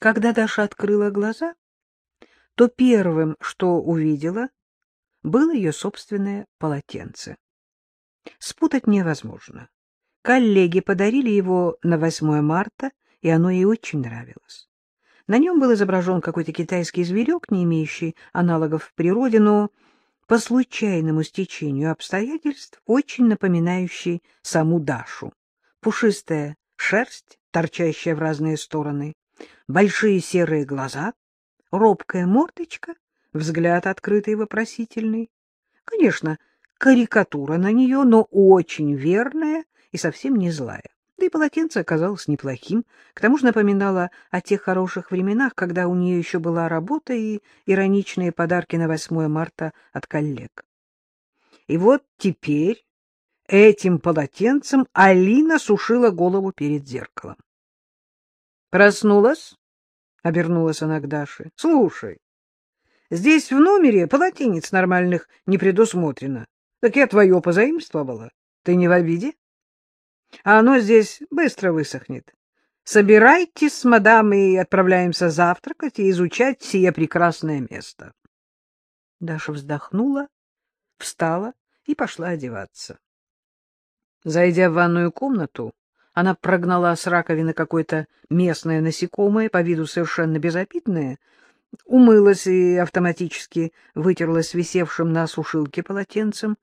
Когда Даша открыла глаза, то первым, что увидела, было ее собственное полотенце. Спутать невозможно. Коллеги подарили его на 8 марта, и оно ей очень нравилось. На нем был изображен какой-то китайский зверек, не имеющий аналогов в природе, но по случайному стечению обстоятельств очень напоминающий саму Дашу. Пушистая шерсть, торчащая в разные стороны, большие серые глаза, робкая мордочка, взгляд открытый и вопросительный. Конечно, карикатура на нее, но очень верная и совсем не злая. Да и полотенце оказалось неплохим, к тому же напоминало о тех хороших временах, когда у нее еще была работа и ироничные подарки на 8 марта от коллег. И вот теперь этим полотенцем Алина сушила голову перед зеркалом. «Проснулась?» — обернулась она к Даше. «Слушай, здесь в номере полотенец нормальных не предусмотрено. Так я твое позаимствовала. Ты не в обиде?» а оно здесь быстро высохнет. Собирайтесь, мадам, и отправляемся завтракать и изучать сие прекрасное место. Даша вздохнула, встала и пошла одеваться. Зайдя в ванную комнату, она прогнала с раковины какое-то местное насекомое, по виду совершенно безобидное, умылась и автоматически вытерлась висевшим на сушилке полотенцем,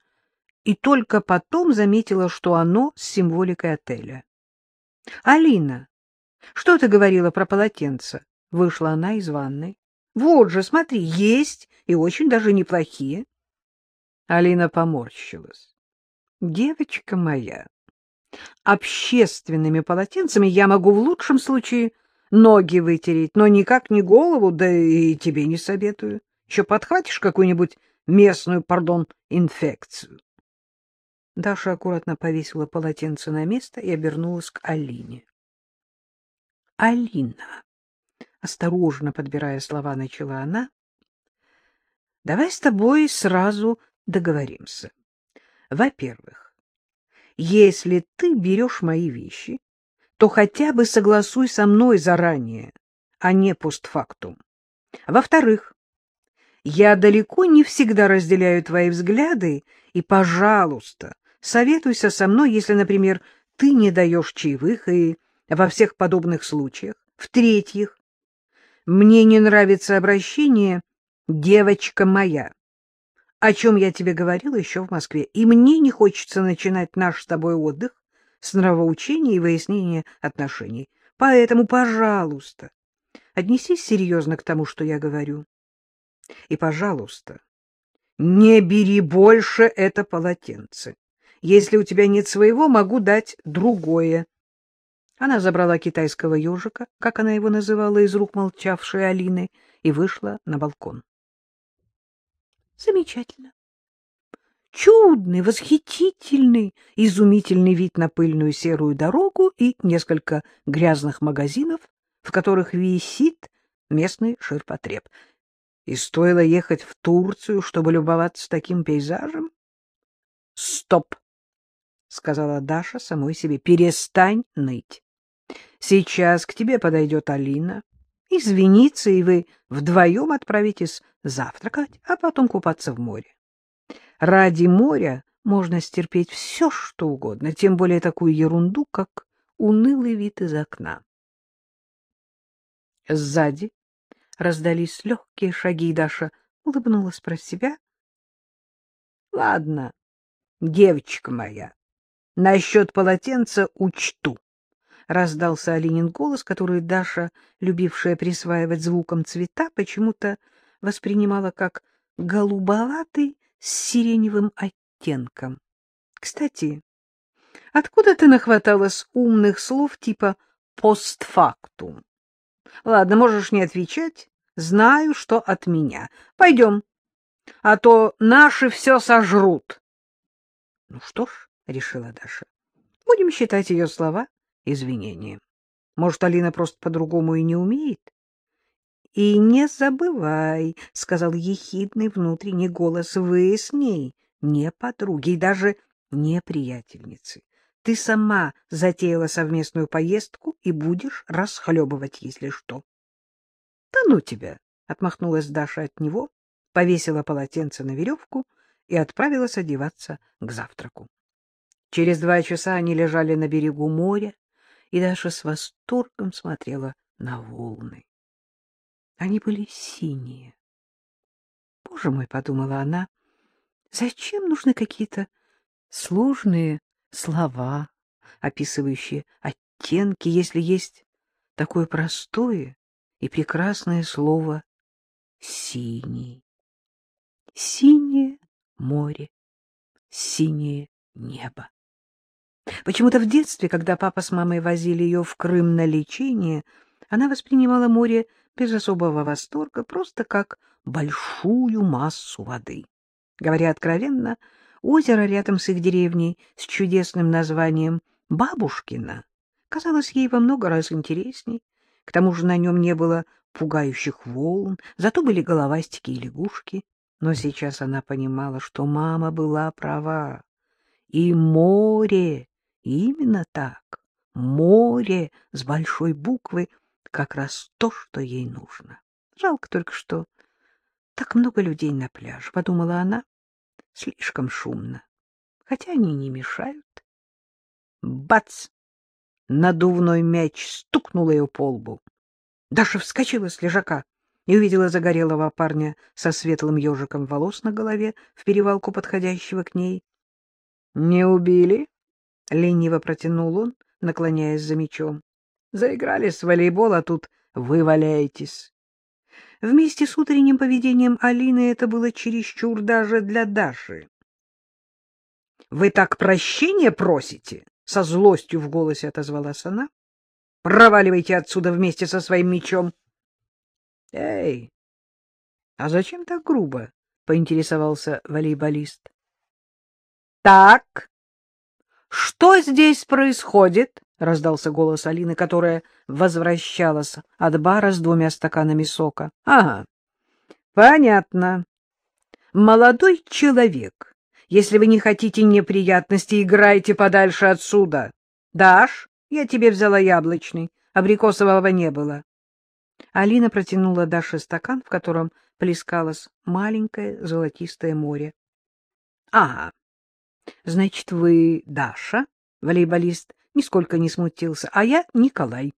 и только потом заметила, что оно с символикой отеля. — Алина, что ты говорила про полотенце? — вышла она из ванной. — Вот же, смотри, есть и очень даже неплохие. Алина поморщилась. — Девочка моя, общественными полотенцами я могу в лучшем случае ноги вытереть, но никак не голову, да и тебе не советую. Еще подхватишь какую-нибудь местную, пардон, инфекцию. Даша аккуратно повесила полотенце на место и обернулась к Алине. — Алина, — осторожно подбирая слова, начала она, — давай с тобой сразу договоримся. Во-первых, если ты берешь мои вещи, то хотя бы согласуй со мной заранее, а не постфактум. Во-вторых, я далеко не всегда разделяю твои взгляды, и, пожалуйста, Советуйся со мной, если, например, ты не даешь чаевых и во всех подобных случаях. В-третьих, мне не нравится обращение «девочка моя», о чем я тебе говорила еще в Москве, и мне не хочется начинать наш с тобой отдых с нравоучения и выяснения отношений. Поэтому, пожалуйста, отнесись серьезно к тому, что я говорю. И, пожалуйста, не бери больше это полотенце. Если у тебя нет своего, могу дать другое. Она забрала китайского ежика, как она его называла, из рук молчавшей Алины, и вышла на балкон. Замечательно. Чудный, восхитительный, изумительный вид на пыльную серую дорогу и несколько грязных магазинов, в которых висит местный ширпотреб. И стоило ехать в Турцию, чтобы любоваться таким пейзажем? Стоп! — сказала Даша самой себе. — Перестань ныть. Сейчас к тебе подойдет Алина, извинится, и вы вдвоем отправитесь завтракать, а потом купаться в море. Ради моря можно стерпеть все, что угодно, тем более такую ерунду, как унылый вид из окна. Сзади раздались легкие шаги, и Даша улыбнулась про себя. — Ладно, девочка моя, Насчет полотенца учту. Раздался Алинин голос, который Даша, любившая присваивать звуком цвета, почему-то воспринимала как голубоватый с сиреневым оттенком. Кстати, откуда ты нахваталась умных слов типа «постфактум»? Ладно, можешь не отвечать. Знаю, что от меня. Пойдем, а то наши все сожрут. Ну что ж, — решила Даша. — Будем считать ее слова извинением. Может, Алина просто по-другому и не умеет? — И не забывай, — сказал ехидный внутренний голос, — вы с ней не подруги и даже не приятельницы. Ты сама затеяла совместную поездку и будешь расхлебывать, если что. Да ну тебя! — отмахнулась Даша от него, повесила полотенце на веревку и отправилась одеваться к завтраку. Через два часа они лежали на берегу моря, и Даша с восторгом смотрела на волны. Они были синие. Боже мой, — подумала она, — зачем нужны какие-то сложные слова, описывающие оттенки, если есть такое простое и прекрасное слово «синий». Синее море, синее небо. Почему-то в детстве, когда папа с мамой возили ее в Крым на лечение, она воспринимала море без особого восторга, просто как большую массу воды. Говоря откровенно, озеро рядом с их деревней с чудесным названием Бабушкино казалось ей во много раз интересней. К тому же на нем не было пугающих волн, зато были головастики и лягушки. Но сейчас она понимала, что мама была права. И море, именно так, море с большой буквы, как раз то, что ей нужно. Жалко только, что так много людей на пляже, — подумала она. Слишком шумно, хотя они не мешают. Бац! Надувной мяч стукнул ее по лбу. Даша вскочила с лежака и увидела загорелого парня со светлым ежиком волос на голове в перевалку подходящего к ней. — Не убили? — лениво протянул он, наклоняясь за мечом. — Заигрались в волейбол, а тут вы валяетесь. Вместе с утренним поведением Алины это было чересчур даже для Даши. — Вы так прощения просите? — со злостью в голосе отозвалась она. — Проваливайте отсюда вместе со своим мечом. — Эй, а зачем так грубо? — поинтересовался волейболист. — Так, что здесь происходит? — раздался голос Алины, которая возвращалась от бара с двумя стаканами сока. — Ага, понятно. Молодой человек если вы не хотите неприятностей, играйте подальше отсюда. Даш, я тебе взяла яблочный, абрикосового не было. Алина протянула Даше стакан, в котором плескалось маленькое золотистое море. — Ага, значит, вы Даша? Волейболист нисколько не смутился. — А я Николай.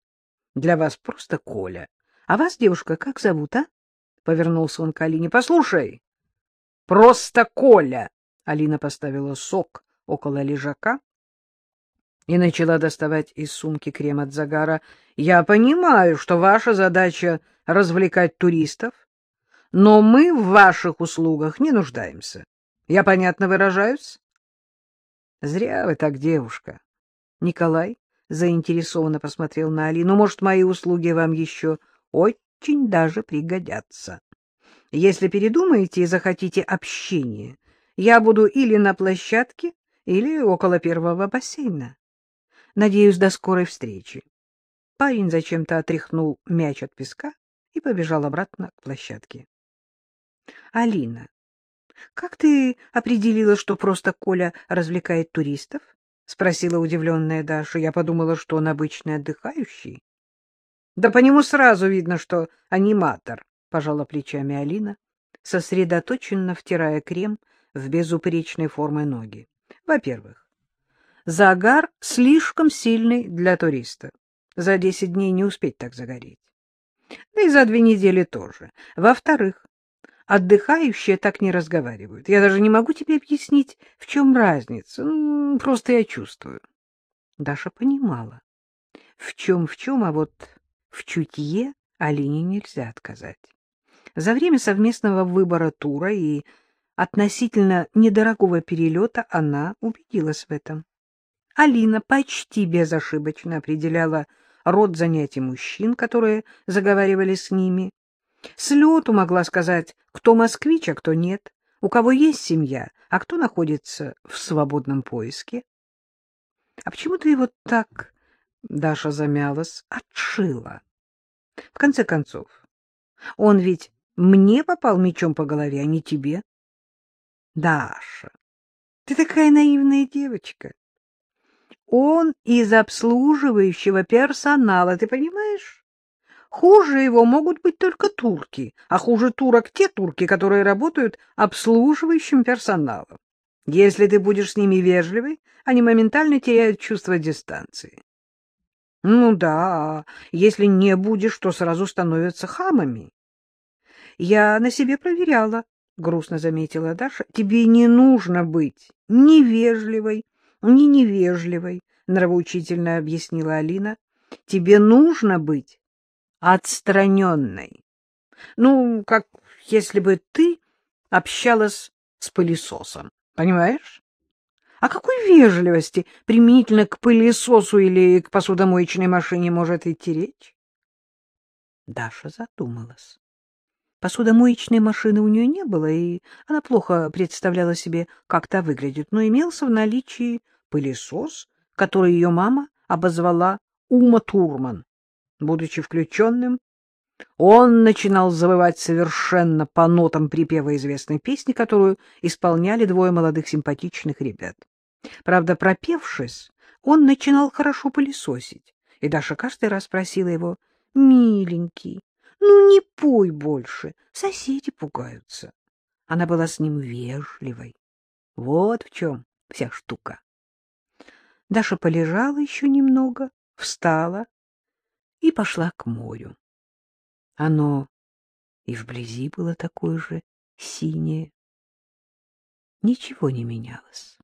Для вас просто Коля. А вас, девушка, как зовут, а? — повернулся он к Алине. — Послушай, просто Коля. Алина поставила сок около лежака и начала доставать из сумки крем от загара. — Я понимаю, что ваша задача — развлекать туристов, но мы в ваших услугах не нуждаемся. Я понятно выражаюсь? — Зря вы так, девушка. Николай заинтересованно посмотрел на Алину. — Может, мои услуги вам еще очень даже пригодятся. Если передумаете и захотите общения, я буду или на площадке, или около первого бассейна. Надеюсь, до скорой встречи. Парень зачем-то отряхнул мяч от песка и побежал обратно к площадке. — Алина, как ты определила, что просто Коля развлекает туристов? — спросила удивленная Даша. Я подумала, что он обычный отдыхающий. — Да по нему сразу видно, что аниматор, — пожала плечами Алина, сосредоточенно втирая крем в безупречной формы ноги. Во-первых, загар слишком сильный для туриста. За десять дней не успеть так загореть. Да и за две недели тоже. Во-вторых, отдыхающие так не разговаривают. Я даже не могу тебе объяснить, в чем разница. Просто я чувствую. Даша понимала. В чем-в чем, а вот в чутье Алине нельзя отказать. За время совместного выбора тура и относительно недорогого перелета она убедилась в этом. Алина почти безошибочно определяла род занятий мужчин, которые заговаривали с ними. С лету могла сказать, кто москвич, а кто нет, у кого есть семья, а кто находится в свободном поиске. — А почему ты его так, — Даша замялась, — отшила? В конце концов, он ведь мне попал мечом по голове, а не тебе. Даша, ты такая наивная девочка. Он из обслуживающего персонала, ты понимаешь? Хуже его могут быть только турки, а хуже турок те турки, которые работают обслуживающим персоналом. Если ты будешь с ними вежливый, они моментально теряют чувство дистанции. Ну да, если не будешь, то сразу становятся хамами. Я на себе проверяла, — грустно заметила Даша. — Тебе не нужно быть ни вежливой, ни невежливой, — нравоучительно объяснила Алина. — Тебе нужно быть отстраненной. Ну, как если бы ты общалась с пылесосом, понимаешь? О какой вежливости применительно к пылесосу или к посудомоечной машине может идти речь? Даша задумалась. Посудомоечной машины у нее не было, и она плохо представляла себе, как та выглядит, но имелся в наличии пылесос, который ее мама обозвала Ума Турман. Будучи включенным, он начинал завывать совершенно по нотам припева известной песни, которую исполняли двое молодых симпатичных ребят. Правда, пропевшись, он начинал хорошо пылесосить, и Даша каждый раз просила его «Миленький, ну не пой больше, соседи пугаются». Она была с ним вежливой. Вот в чем вся штука. Даша полежала еще немного, встала и пошла к морю. Оно и вблизи было такое же синее. Ничего не менялось.